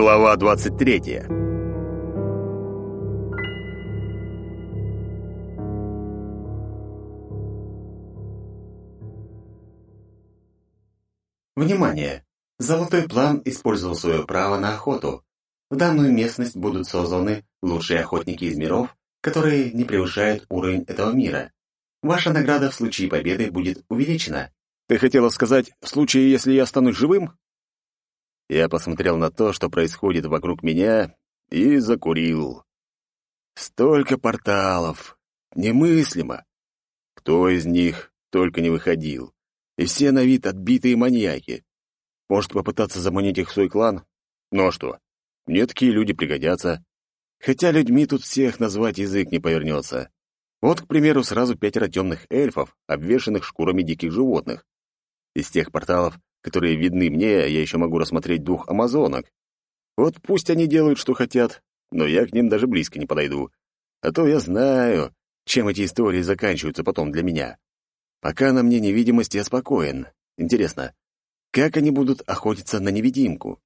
Глава 23. Внимание! Золотой план использовал свое право на охоту. В данную местность будут созданы лучшие охотники из миров, которые не превышают уровень этого мира. Ваша награда в случае победы будет увеличена. Ты хотела сказать, в случае, если я останусь живым? Я посмотрел на то, что происходит вокруг меня, и закурил. Столько порталов. Немыслимо. Кто из них только не выходил. И все на вид отбитые маньяки. Может, попытаться заманить их в свой клан? Ну а что? Мне такие люди пригодятся. Хотя людьми тут всех назвать язык не повернется. Вот, к примеру, сразу пятеро темных эльфов, обвешанных шкурами диких животных. Из тех порталов, которые видны мне, я еще могу рассмотреть двух амазонок. Вот пусть они делают, что хотят, но я к ним даже близко не подойду. А то я знаю, чем эти истории заканчиваются потом для меня. Пока на мне невидимость, я спокоен. Интересно, как они будут охотиться на невидимку?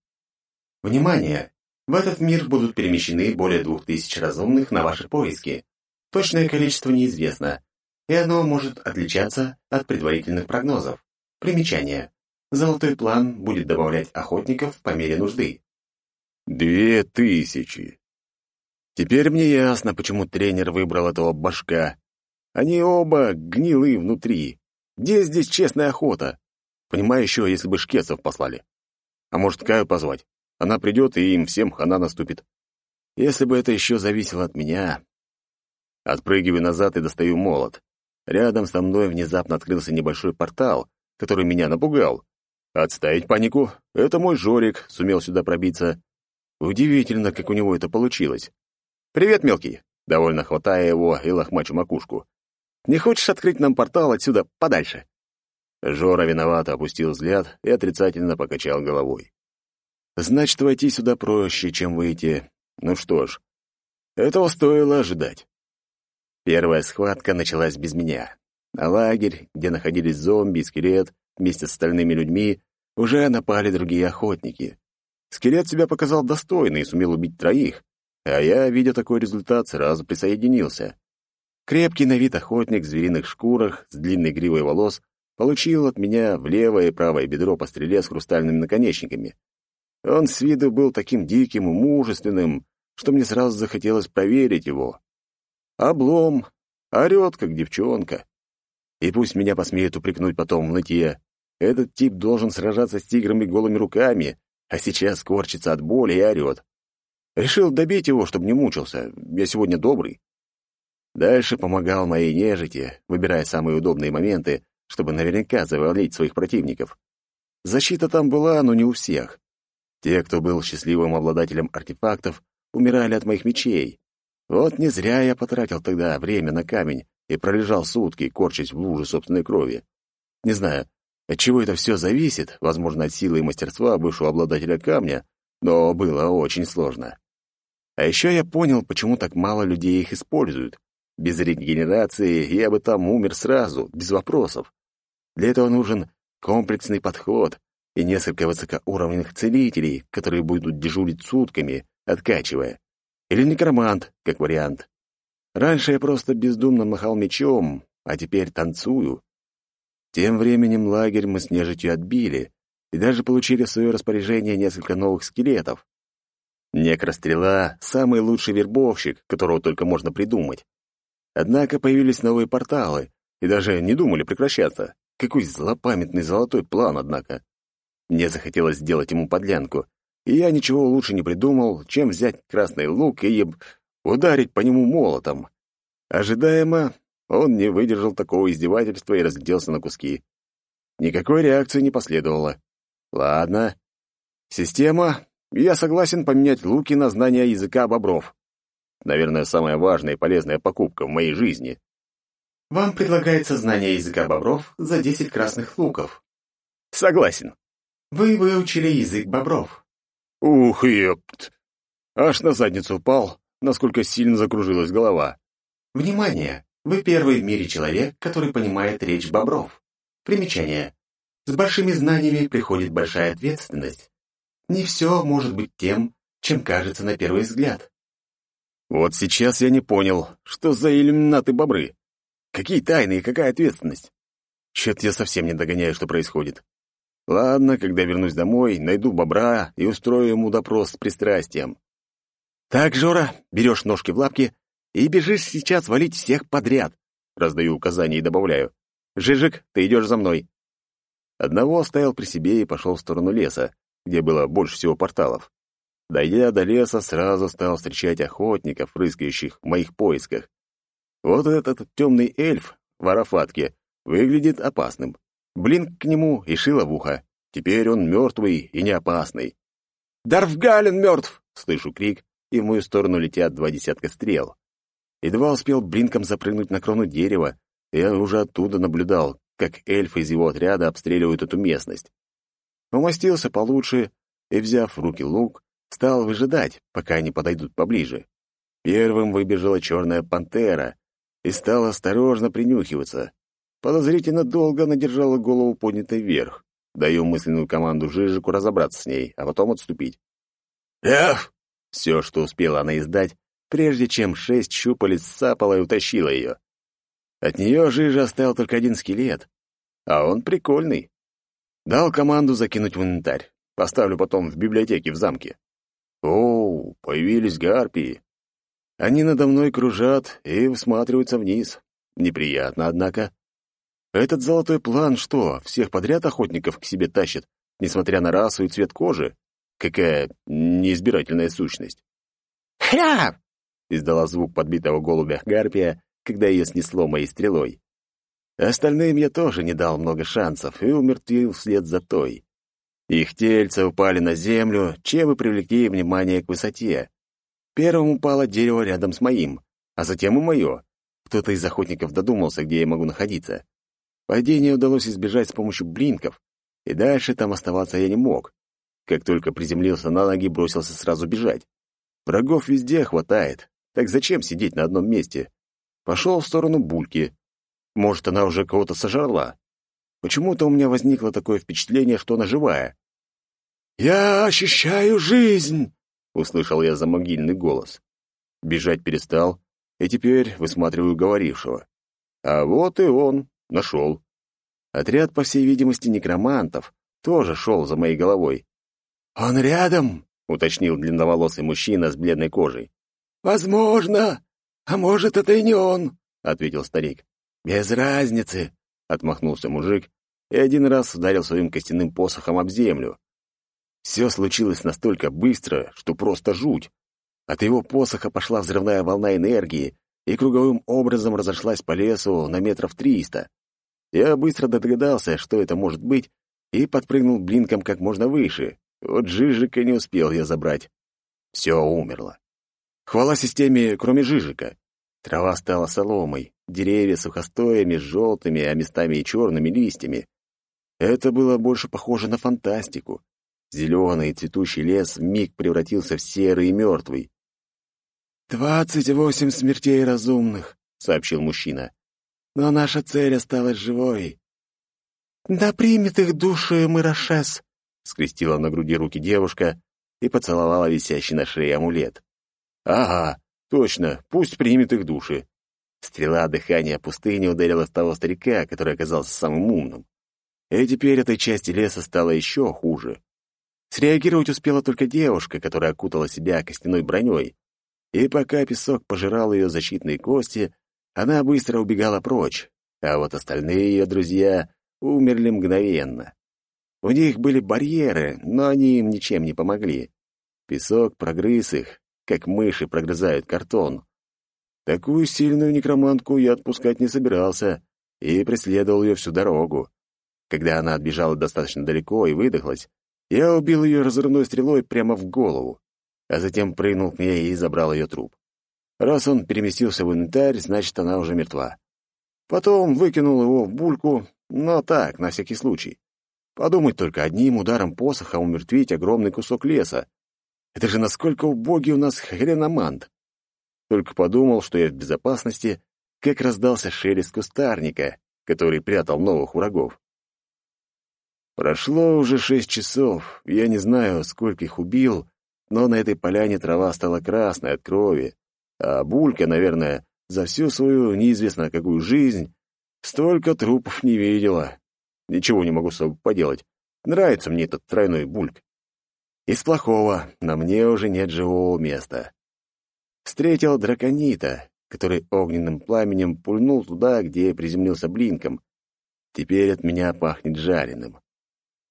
Внимание! В этот мир будут перемещены более двух тысяч разумных на ваши поиски. Точное количество неизвестно, и оно может отличаться от предварительных прогнозов. Примечание. Золотой план будет добавлять охотников по мере нужды. Две тысячи. Теперь мне ясно, почему тренер выбрал этого башка. Они оба гнилы внутри. Где здесь честная охота? Понимаю еще, если бы шкетцев послали. А может, Каю позвать? Она придет, и им всем хана наступит. Если бы это еще зависело от меня... Отпрыгиваю назад и достаю молот. Рядом со мной внезапно открылся небольшой портал, который меня напугал. Отставить панику. Это мой Жорик сумел сюда пробиться. Удивительно, как у него это получилось. «Привет, мелкий!» Довольно хватая его и лохмачу макушку. «Не хочешь открыть нам портал отсюда подальше?» Жора виновато опустил взгляд и отрицательно покачал головой. «Значит, войти сюда проще, чем выйти. Ну что ж, этого стоило ожидать». Первая схватка началась без меня. На лагерь, где находились зомби и скелет, вместе с остальными людьми, уже напали другие охотники. Скелет себя показал достойно и сумел убить троих, а я, видя такой результат, сразу присоединился. Крепкий на вид охотник в звериных шкурах с длинной гривой волос получил от меня в левое и правое бедро по стреле с хрустальными наконечниками. Он с виду был таким диким и мужественным, что мне сразу захотелось проверить его. Облом, орёт, как девчонка. И пусть меня посмеют упрекнуть потом в нытье. Этот тип должен сражаться с тиграми голыми руками, а сейчас корчится от боли и орёт. Решил добить его, чтобы не мучился. Я сегодня добрый. Дальше помогал моей нежити, выбирая самые удобные моменты, чтобы наверняка завалить своих противников. Защита там была, но не у всех. Те, кто был счастливым обладателем артефактов, умирали от моих мечей. Вот не зря я потратил тогда время на камень, и пролежал сутки, корчась в луже собственной крови. Не знаю, от чего это все зависит, возможно, от силы и мастерства бывшего обладателя камня, но было очень сложно. А еще я понял, почему так мало людей их используют. Без регенерации я бы там умер сразу, без вопросов. Для этого нужен комплексный подход и несколько высокоуровневых целителей, которые будут дежурить сутками, откачивая. Или некромант, как вариант. Раньше я просто бездумно махал мечом, а теперь танцую. Тем временем лагерь мы с нежитью отбили и даже получили в свое распоряжение несколько новых скелетов. Некрострела — самый лучший вербовщик, которого только можно придумать. Однако появились новые порталы, и даже не думали прекращаться. Какой злопамятный золотой план, однако. Мне захотелось сделать ему подлянку, и я ничего лучше не придумал, чем взять красный лук и ударить по нему молотом. Ожидаемо, он не выдержал такого издевательства и разгляделся на куски. Никакой реакции не последовало. Ладно. Система. Я согласен поменять луки на знание языка бобров. Наверное, самая важная и полезная покупка в моей жизни. Вам предлагается знание языка бобров за 10 красных луков. Согласен. Вы выучили язык бобров. Ух, ёпт. Аж на задницу упал, насколько сильно закружилась голова. Внимание! Вы первый в мире человек, который понимает речь бобров. Примечание. С большими знаниями приходит большая ответственность. Не все может быть тем, чем кажется на первый взгляд. Вот сейчас я не понял, что за иллюминаты-бобры. Какие тайны и какая ответственность? Чё-то я совсем не догоняю, что происходит. Ладно, когда вернусь домой, найду бобра и устрою ему допрос с пристрастием. Так, Жора, берешь ножки в лапки и бежишь сейчас валить всех подряд. Раздаю указания и добавляю. Жижик, ты идешь за мной. Одного оставил при себе и пошел в сторону леса, где было больше всего порталов. Дойдя до леса, сразу стал встречать охотников, рыскающих в моих поисках. Вот этот темный эльф в арафатке выглядит опасным. Блин к нему и шило в ухо. Теперь он мертвый и не опасный. «Дарфгален мертв!» — слышу крик, и в мою сторону летят два десятка стрел. Едва успел блинком запрыгнуть на крону дерева, я уже оттуда наблюдал, как эльфы из его отряда обстреливают эту местность. Умостился получше и, взяв в руки лук, стал выжидать, пока они подойдут поближе. Первым выбежала черная пантера и стала осторожно принюхиваться. Подозрительно долго она держала голову поднятой вверх. Даю мысленную команду Жижику разобраться с ней, а потом отступить. «Эх!» — все, что успела она издать, прежде чем шесть щупалец сапала и утащила ее. От нее Жижа оставил только один скелет, а он прикольный. Дал команду закинуть в инвентарь. Поставлю потом в библиотеке в замке. О, появились гарпии. Они надо мной кружат и всматриваются вниз. Неприятно, однако. Этот золотой план что, всех подряд охотников к себе тащит, несмотря на расу и цвет кожи? Какая неизбирательная сущность. «Хряб!» — издала звук подбитого голубя гарпия, когда ее снесло моей стрелой. Остальным я тоже не дал много шансов и умертвил вслед за той. Их тельца упали на землю, чем и привлекли внимание к высоте. Первым упало дерево рядом с моим, а затем и мое. Кто-то из охотников додумался, где я могу находиться. Падение удалось избежать с помощью блинков, и дальше там оставаться я не мог. Как только приземлился на ноги, бросился сразу бежать. Врагов везде хватает, так зачем сидеть на одном месте? Пошел в сторону бульки. Может, она уже кого-то сожрала. Почему-то у меня возникло такое впечатление, что она живая. «Я ощущаю жизнь!» — услышал я за могильный голос. Бежать перестал, и теперь высматриваю говорившего. А вот и он. Нашел. Отряд, по всей видимости, некромантов, тоже шел за моей головой. «Он рядом?» — уточнил длинноволосый мужчина с бледной кожей. «Возможно. А может, это и не он», — ответил старик. «Без разницы», — отмахнулся мужик и один раз ударил своим костяным посохом об землю. Все случилось настолько быстро, что просто жуть. От его посоха пошла взрывная волна энергии, и круговым образом разошлась по лесу на метров триста. Я быстро догадался, что это может быть, и подпрыгнул блинком как можно выше. Вот Жижика не успел я забрать. Все умерло. Хвала системе, кроме Жижика. Трава стала соломой, деревья сухостоями желтыми, а местами и черными листьями. Это было больше похоже на фантастику. Зеленый цветущий лес вмиг превратился в серый и мертвый. «Двадцать восемь смертей разумных», — сообщил мужчина. «Но наша цель осталась живой». «Да примет их души Мырашес», — скрестила на груди руки девушка и поцеловала висящий на шее амулет. «Ага, точно, пусть примет их души». Стрела дыхания пустыни ударила в того старика, который оказался самым умным. И теперь этой части леса стало еще хуже. Среагировать успела только девушка, которая окутала себя костяной броней, и пока песок пожирал ее защитные кости, она быстро убегала прочь, а вот остальные ее друзья умерли мгновенно. У них были барьеры, но они им ничем не помогли. Песок прогрыз их, как мыши прогрызают картон. Такую сильную некромантку я отпускать не собирался и преследовал ее всю дорогу. Когда она отбежала достаточно далеко и выдохлась, я убил ее разрывной стрелой прямо в голову а затем прыгнул к ней и забрал ее труп. Раз он переместился в инвентарь, значит, она уже мертва. Потом выкинул его в бульку, но так, на всякий случай. Подумать только, одним ударом посоха умертвить огромный кусок леса. Это же насколько убогий у нас хреномант. Только подумал, что я в безопасности, как раздался шелест кустарника, который прятал новых врагов. Прошло уже шесть часов, я не знаю, сколько их убил, но на этой поляне трава стала красной от крови, а Булька, наверное, за всю свою неизвестно какую жизнь столько трупов не видела. Ничего не могу с собой поделать. Нравится мне этот тройной бульк. Из плохого на мне уже нет живого места. Встретил драконита, который огненным пламенем пульнул туда, где приземлился блинком. Теперь от меня пахнет жареным.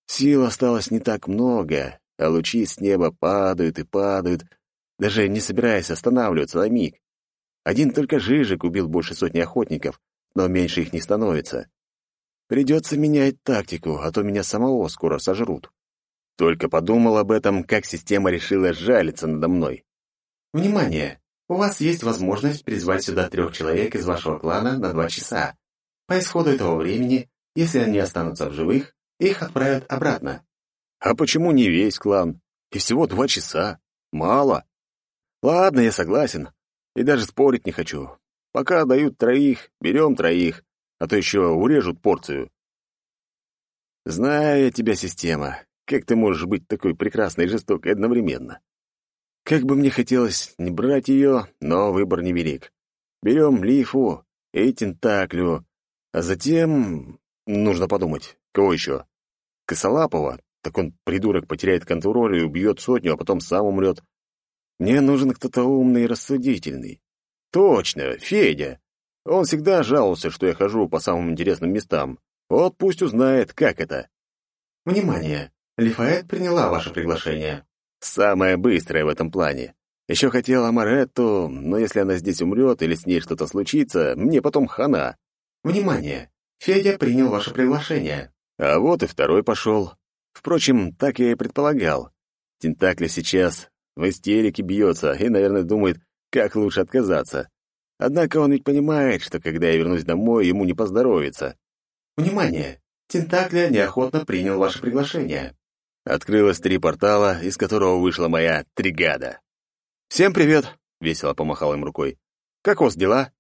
Сил осталось не так много, а лучи с неба падают и падают, даже не собираясь останавливаться на миг. Один только Жижик убил больше сотни охотников, но меньше их не становится. Придется менять тактику, а то меня самого скоро сожрут. Только подумал об этом, как система решила жалиться надо мной. Внимание! У вас есть возможность призвать сюда трех человек из вашего клана на два часа. По исходу этого времени, если они останутся в живых, их отправят обратно. А почему не весь клан? И всего два часа. Мало. Ладно, я согласен. И даже спорить не хочу. Пока дают троих, берем троих, а то еще урежут порцию. Знаю я тебя, система. Как ты можешь быть такой прекрасной и жестокой одновременно? Как бы мне хотелось не брать ее, но выбор невелик. Берем Лифу и Тентаклю, а затем... Нужно подумать, кого еще? Косолапова? Так он, придурок, потеряет контроль и убьет сотню, а потом сам умрет. Мне нужен кто-то умный и рассудительный. Точно, Федя. Он всегда жаловался, что я хожу по самым интересным местам. Вот пусть узнает, как это. Внимание! Лифаэт приняла ваше приглашение. Самая быстрая в этом плане. Еще хотела Маретту, но если она здесь умрет или с ней что-то случится, мне потом хана. Внимание! Федя принял ваше приглашение. А вот и второй пошел. Впрочем, так я и предполагал. Тентакли сейчас в истерике бьется и, наверное, думает, как лучше отказаться. Однако он ведь понимает, что когда я вернусь домой, ему не поздоровится. Внимание! Тентакля неохотно принял ваше приглашение. Открылось три портала, из которого вышла моя тригада. «Всем привет!» — весело помахал им рукой. «Как у вас дела?»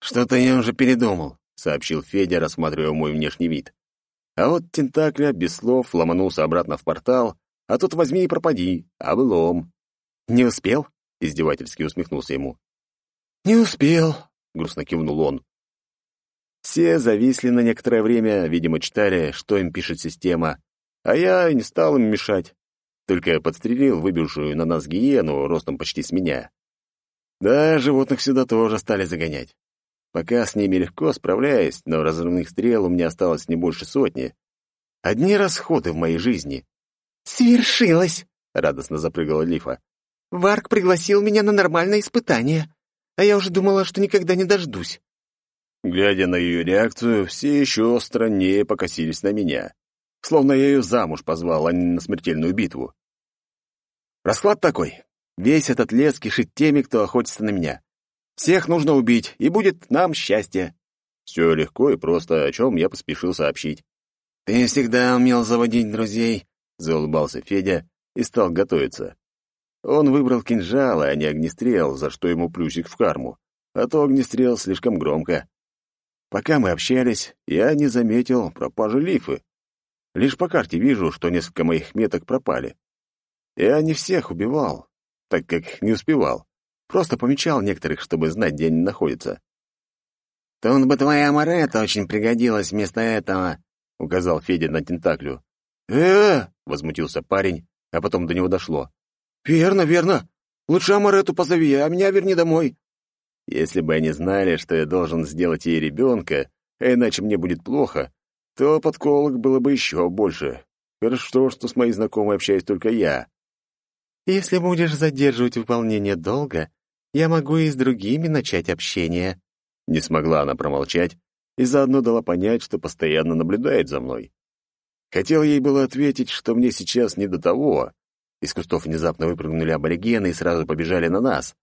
«Что-то я уже передумал», — сообщил Федя, рассматривая мой внешний вид. А вот Тентакля без слов ломанулся обратно в портал, а тут возьми и пропади, облом. «Не успел?» — издевательски усмехнулся ему. «Не успел», — грустно кивнул он. Все зависли на некоторое время, видимо, читали, что им пишет система, а я не стал им мешать, только подстрелил выбившую на нас гиену ростом почти с меня. Да, животных сюда тоже стали загонять. Пока с ними легко справляюсь, но разрывных стрел у меня осталось не больше сотни. Одни расходы в моей жизни. «Свершилось!» — радостно запрыгала Лифа. «Варк пригласил меня на нормальное испытание, а я уже думала, что никогда не дождусь». Глядя на ее реакцию, все еще страннее покосились на меня словно я ее замуж позвал, а не на смертельную битву. Расклад такой. Весь этот лес кишит теми, кто охотится на меня. Всех нужно убить, и будет нам счастье. Все легко и просто, о чем я поспешил сообщить. «Ты всегда умел заводить друзей», — заулыбался Федя и стал готовиться. Он выбрал кинжал, а не огнестрел, за что ему плюсик в карму, а то огнестрел слишком громко. Пока мы общались, я не заметил пропажи лифы. Лишь по карте вижу, что несколько моих меток пропали. Я не всех убивал, так как не успевал. Просто помечал некоторых, чтобы знать, где они находятся. «Тут бы твоя Моретта очень пригодилась вместо этого», — указал Федя на тентаклю. э возмутился парень, а потом до него дошло. «Верно, верно. Лучше Амарету позови, а меня верни домой». Если бы они знали, что я должен сделать ей ребенка, а иначе мне будет плохо, то подколок было бы еще больше. Хорошо, что с моей знакомой общаюсь только я. Если будешь задерживать выполнение долга, я могу и с другими начать общение. Не смогла она промолчать и заодно дала понять, что постоянно наблюдает за мной. Хотел ей было ответить, что мне сейчас не до того. Из кустов внезапно выпрыгнули аборигены и сразу побежали на нас.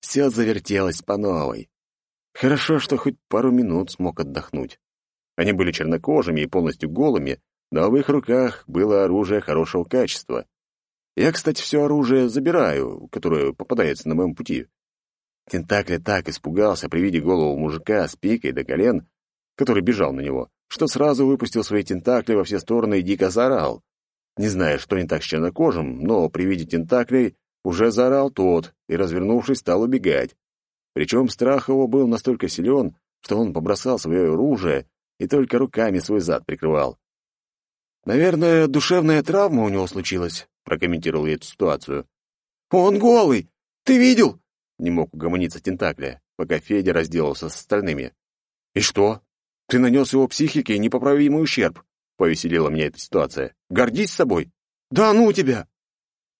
Все завертелось по новой. Хорошо, что хоть пару минут смог отдохнуть. Они были чернокожими и полностью голыми, но в их руках было оружие хорошего качества. Я, кстати, все оружие забираю, которое попадается на моем пути. Тентакли так испугался при виде голову мужика с пикой до колен, который бежал на него, что сразу выпустил свои тентакли во все стороны и дико заорал. Не знаю, что не так с чернокожим, но при виде тентаклей уже заорал тот и, развернувшись, стал убегать. Причем страх его был настолько силен, что он побросал свое оружие и только руками свой зад прикрывал. «Наверное, душевная травма у него случилась», — прокомментировал я эту ситуацию. «Он голый! Ты видел?» — не мог угомониться Тентакля, пока Федя разделался с остальными. «И что? Ты нанес его психике непоправимый ущерб», — повеселила меня эта ситуация. «Гордись собой!» «Да ну тебя!»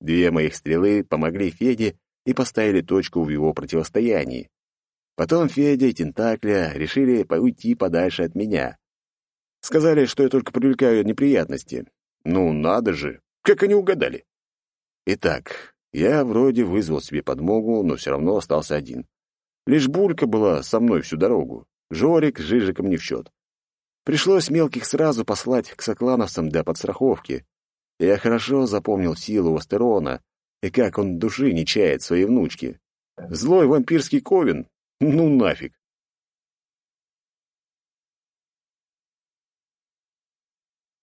Две моих стрелы помогли Феде и поставили точку в его противостоянии. Потом Федя и Тентакля решили уйти подальше от меня. Сказали, что я только привлекаю неприятности. Ну, надо же, как они угадали. Итак, я вроде вызвал себе подмогу, но все равно остался один. Лишь Булька была со мной всю дорогу. Жорик с Жижиком не в счет. Пришлось мелких сразу послать к соклановцам для подстраховки. Я хорошо запомнил силу Астерона и как он души не чает своей внучки. Злой вампирский ковен? Ну нафиг.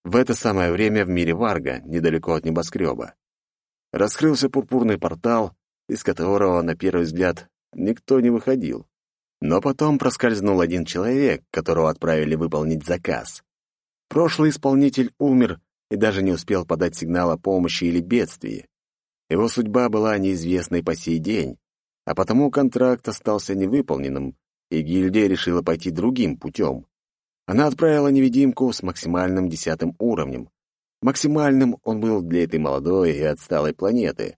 В это самое время в мире Варга, недалеко от небоскреба, раскрылся пурпурный портал, из которого, на первый взгляд, никто не выходил. Но потом проскользнул один человек, которого отправили выполнить заказ. Прошлый исполнитель умер и даже не успел подать сигнал о помощи или бедствии. Его судьба была неизвестной по сей день, а потому контракт остался невыполненным, и гильдия решила пойти другим путем. Она отправила невидимку с максимальным десятым уровнем. Максимальным он был для этой молодой и отсталой планеты.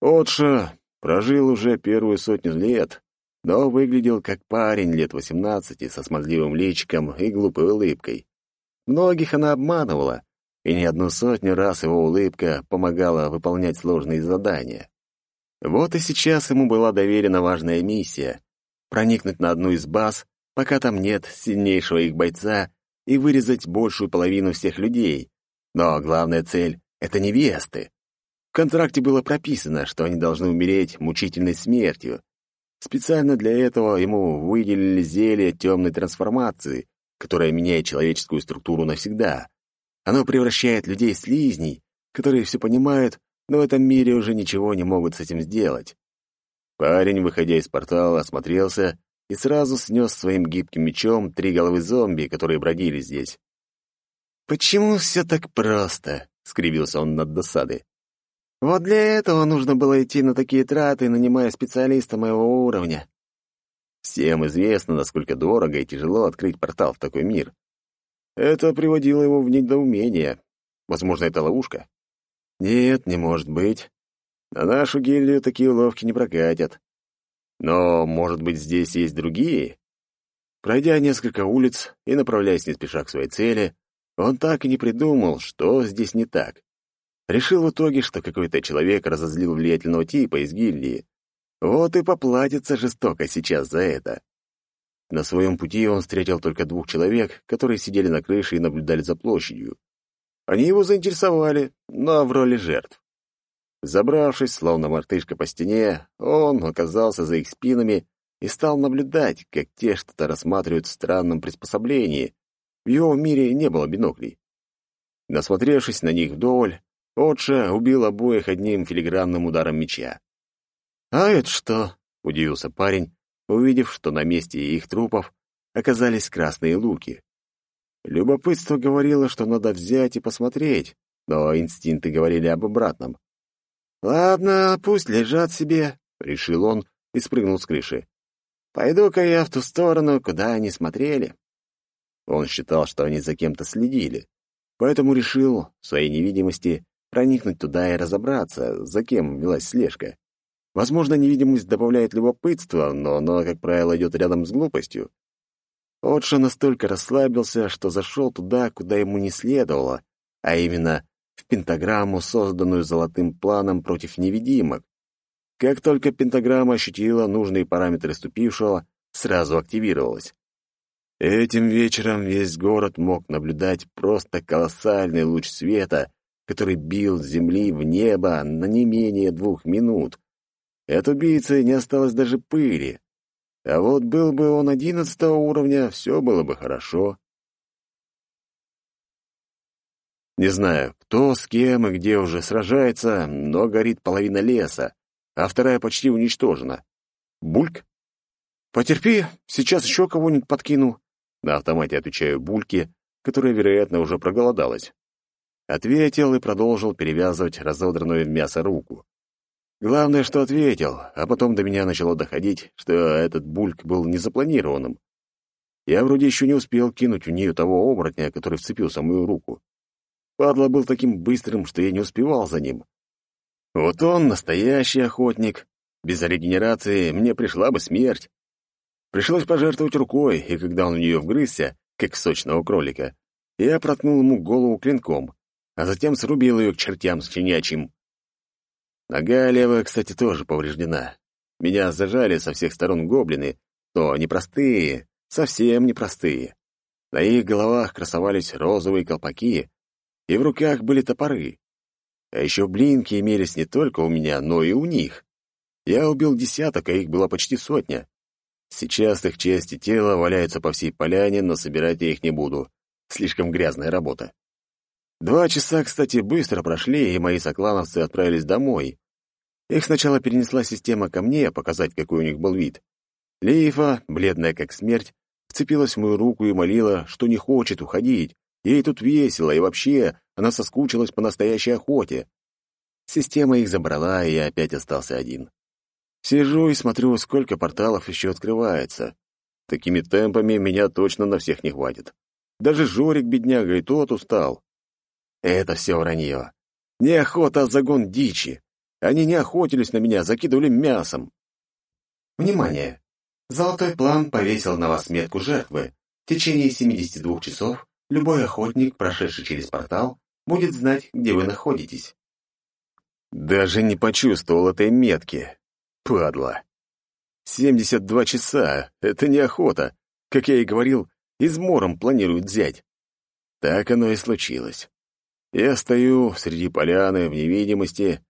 Отша прожил уже первую сотню лет, но выглядел как парень лет восемнадцати со смазливым личиком и глупой улыбкой. Многих она обманывала, и не одну сотню раз его улыбка помогала выполнять сложные задания. Вот и сейчас ему была доверена важная миссия — проникнуть на одну из баз пока там нет сильнейшего их бойца, и вырезать большую половину всех людей. Но главная цель — это невесты. В контракте было прописано, что они должны умереть мучительной смертью. Специально для этого ему выделили зелье темной трансформации, которое меняет человеческую структуру навсегда. Оно превращает людей в слизней, которые все понимают, но в этом мире уже ничего не могут с этим сделать. Парень, выходя из портала, осмотрелся и сразу снес своим гибким мечом три головы зомби, которые бродили здесь. «Почему все так просто?» — скривился он над досадой. «Вот для этого нужно было идти на такие траты, нанимая специалиста моего уровня». Всем известно, насколько дорого и тяжело открыть портал в такой мир. Это приводило его в недоумение. Возможно, это ловушка? Нет, не может быть. На нашу гильдию такие уловки не прокатят. Но, может быть, здесь есть другие? Пройдя несколько улиц и направляясь не спеша к своей цели, он так и не придумал, что здесь не так. Решил в итоге, что какой-то человек разозлил влиятельного типа из гильдии. Вот и поплатится жестоко сейчас за это. На своем пути он встретил только двух человек, которые сидели на крыше и наблюдали за площадью. Они его заинтересовали, но в роли жертв. Забравшись, словно мартышка по стене, он оказался за их спинами и стал наблюдать, как те что-то рассматривают в странном приспособлении. В его мире не было биноклей. Насмотревшись на них вдоль, Отша убил обоих одним филигранным ударом меча. «А это что?» — удивился парень, увидев, что на месте их трупов оказались красные луки. Любопытство говорило, что надо взять и посмотреть, но инстинкты говорили об обратном. «Ладно, пусть лежат себе», — решил он и спрыгнул с крыши. «Пойду-ка я в ту сторону, куда они смотрели». Он считал, что они за кем-то следили, поэтому решил в своей невидимости проникнуть туда и разобраться, за кем велась слежка. Возможно, невидимость добавляет любопытства, но оно, как правило, идет рядом с глупостью. Отша настолько расслабился, что зашел туда, куда ему не следовало, а именно в пентаграмму, созданную золотым планом против невидимок. Как только пентаграмма ощутила нужные параметры ступившего, сразу активировалась. Этим вечером весь город мог наблюдать просто колоссальный луч света, который бил с земли в небо на не менее двух минут. От убийцы не осталось даже пыли. А вот был бы он одиннадцатого уровня, все было бы хорошо. Не знаю, кто с кем и где уже сражается, но горит половина леса, а вторая почти уничтожена. Бульк? Потерпи, сейчас еще кого-нибудь подкину. На автомате отвечаю Бульке, которая, вероятно, уже проголодалась. Ответил и продолжил перевязывать разодранную в мясо руку. Главное, что ответил, а потом до меня начало доходить, что этот бульк был незапланированным. Я вроде еще не успел кинуть в нее того оборотня, который вцепился в мою руку. Падла был таким быстрым, что я не успевал за ним. Вот он, настоящий охотник. Без регенерации мне пришла бы смерть. Пришлось пожертвовать рукой, и когда он в нее вгрызся, как сочного кролика, я проткнул ему голову клинком, а затем срубил ее к чертям с щенячьим. Нога левая, кстати, тоже повреждена. Меня зажали со всех сторон гоблины, то непростые, совсем непростые. На их головах красовались розовые колпаки, и в руках были топоры. А еще блинки имелись не только у меня, но и у них. Я убил десяток, а их было почти сотня. Сейчас их части тела валяются по всей поляне, но собирать я их не буду. Слишком грязная работа. Два часа, кстати, быстро прошли, и мои соклановцы отправились домой. Их сначала перенесла система ко мне, показать, какой у них был вид. Лейфа, бледная как смерть, вцепилась в мою руку и молила, что не хочет уходить. Ей тут весело, и вообще она соскучилась по настоящей охоте. Система их забрала, и я опять остался один. Сижу и смотрю, сколько порталов еще открывается. Такими темпами меня точно на всех не хватит. Даже Жорик, бедняга, и тот устал. Это все вранье. Не охота, а загон дичи. Они не охотились на меня, закидывали мясом. Внимание! Золотой план повесил на вас метку жертвы. В течение 72 часов любой охотник, прошедший через портал, будет знать, где вы находитесь. Даже не почувствовал этой метки. Падла. 72 часа — это не охота. Как я и говорил, измором планируют взять. Так оно и случилось. Я стою среди поляны в невидимости,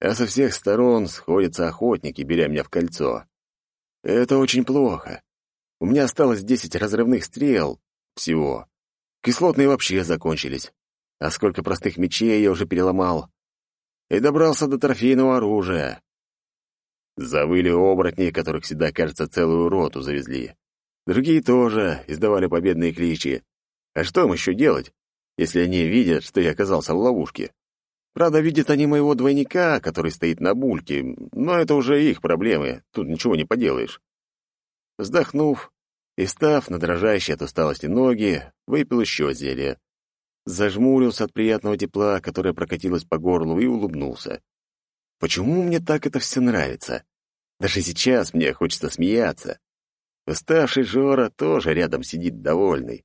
а со всех сторон сходятся охотники, беря меня в кольцо. Это очень плохо. У меня осталось десять разрывных стрел всего. Кислотные вообще закончились. А сколько простых мечей я уже переломал. И добрался до трофейного оружия. Завыли оборотни, которых всегда, кажется, целую роту завезли. Другие тоже издавали победные кличи. А что им еще делать? Если они видят, что я оказался в ловушке. Правда, видят они моего двойника, который стоит на бульке, но это уже их проблемы, тут ничего не поделаешь. Вздохнув и став на дрожащие от усталости ноги, выпил еще зелье. Зажмурился от приятного тепла, которое прокатилось по горлу, и улыбнулся. Почему мне так это все нравится? Даже сейчас мне хочется смеяться. Уставший Жора тоже рядом сидит довольный.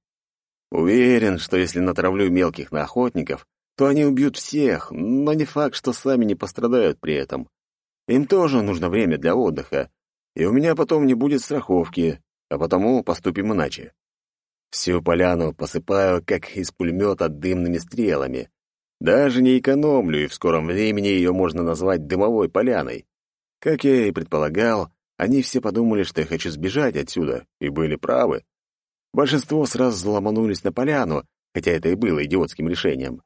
Уверен, что если натравлю мелких на охотников, то они убьют всех, но не факт, что сами не пострадают при этом. Им тоже нужно время для отдыха, и у меня потом не будет страховки, а потому поступим иначе. Всю поляну посыпаю, как из пулемета, дымными стрелами. Даже не экономлю, и в скором времени ее можно назвать дымовой поляной. Как я и предполагал, они все подумали, что я хочу сбежать отсюда, и были правы. Большинство сразу ломанулись на поляну, хотя это и было идиотским решением.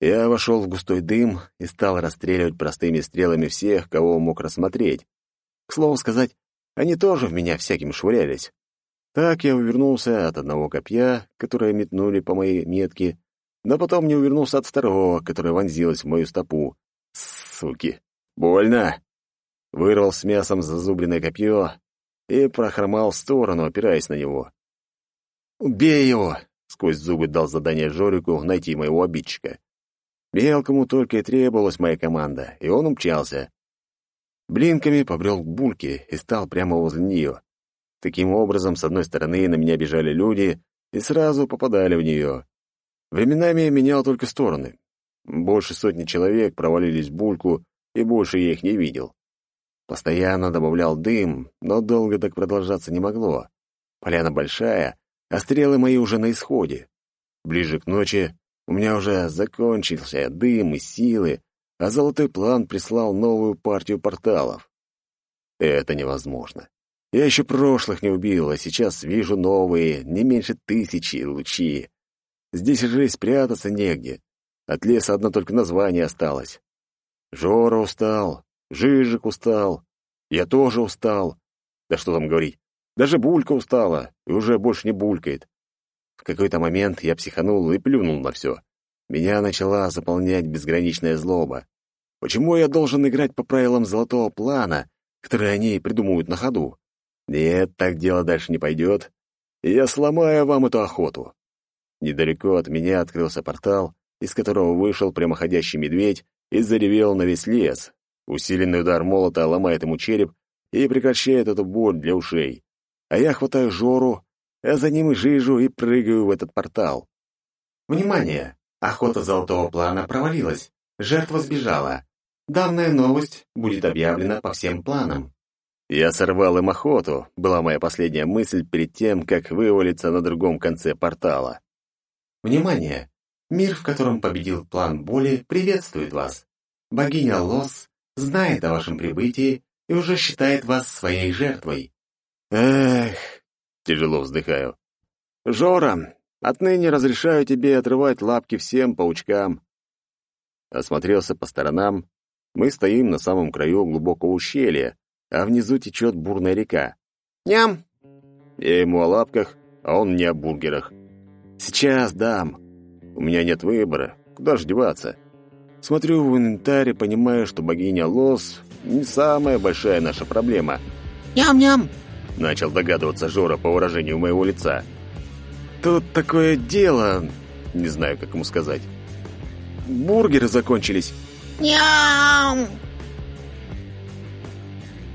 Я вошел в густой дым и стал расстреливать простыми стрелами всех, кого мог рассмотреть. К слову сказать, они тоже в меня всяким швырялись. Так я увернулся от одного копья, которое метнули по моей метке, но потом не увернулся от второго, которое вонзилось в мою стопу. Суки! Больно! Вырвал с мясом зазубренное копье и прохромал в сторону, опираясь на него. «Убей его!» — сквозь зубы дал задание Жорику найти моего обидчика. Мелкому только и требовалась моя команда, и он умчался. Блинками побрел к бульке и стал прямо возле нее. Таким образом, с одной стороны на меня бежали люди и сразу попадали в нее. Временами менял только стороны. Больше сотни человек провалились в бульку, и больше я их не видел. Постоянно добавлял дым, но долго так продолжаться не могло. Поляна большая, а стрелы мои уже на исходе. Ближе к ночи у меня уже закончился дым и силы, а золотой план прислал новую партию порталов. Это невозможно. Я еще прошлых не убил, а сейчас вижу новые, не меньше тысячи лучи. Здесь же и спрятаться негде. От леса одно только название осталось. Жора устал, Жижик устал, я тоже устал. Да что там говорить, даже Булька устала и уже больше не булькает. В какой-то момент я психанул и плюнул на все. Меня начала заполнять безграничная злоба. Почему я должен играть по правилам золотого плана, которые они придумывают на ходу? Нет, так дело дальше не пойдет. Я сломаю вам эту охоту. Недалеко от меня открылся портал, из которого вышел прямоходящий медведь и заревел на весь лес. Усиленный удар молота ломает ему череп и прекращает эту боль для ушей. А я хватаю Жору, а за ним и Жижу и прыгаю в этот портал. Внимание! Охота золотого плана провалилась. Жертва сбежала. Данная новость будет объявлена по всем планам. Я сорвал им охоту, была моя последняя мысль перед тем, как вывалиться на другом конце портала. Внимание! Мир, в котором победил план боли, приветствует вас. Богиня Лос знает о вашем прибытии и уже считает вас своей жертвой. Эх, тяжело вздыхаю. Жора, отныне разрешаю тебе отрывать лапки всем паучкам. Осмотрелся по сторонам. Мы стоим на самом краю глубокого ущелья, а внизу течет бурная река. Ням! Я ему о лапках, а он мне о бургерах. Сейчас дам. У меня нет выбора. Куда же деваться? Смотрю в инвентарь и понимаю, что богиня Лос не самая большая наша проблема. «Ням-ням!» — начал догадываться Жора по выражению моего лица. «Тут такое дело...» — не знаю, как ему сказать. «Бургеры закончились». «Ням!»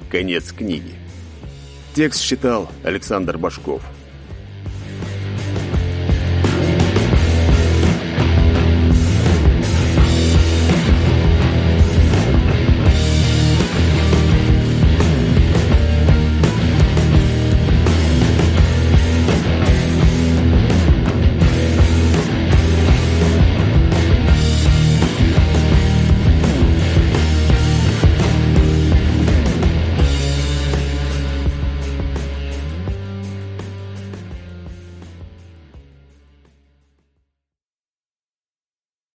Конец книги. Текст читал Александр Башков.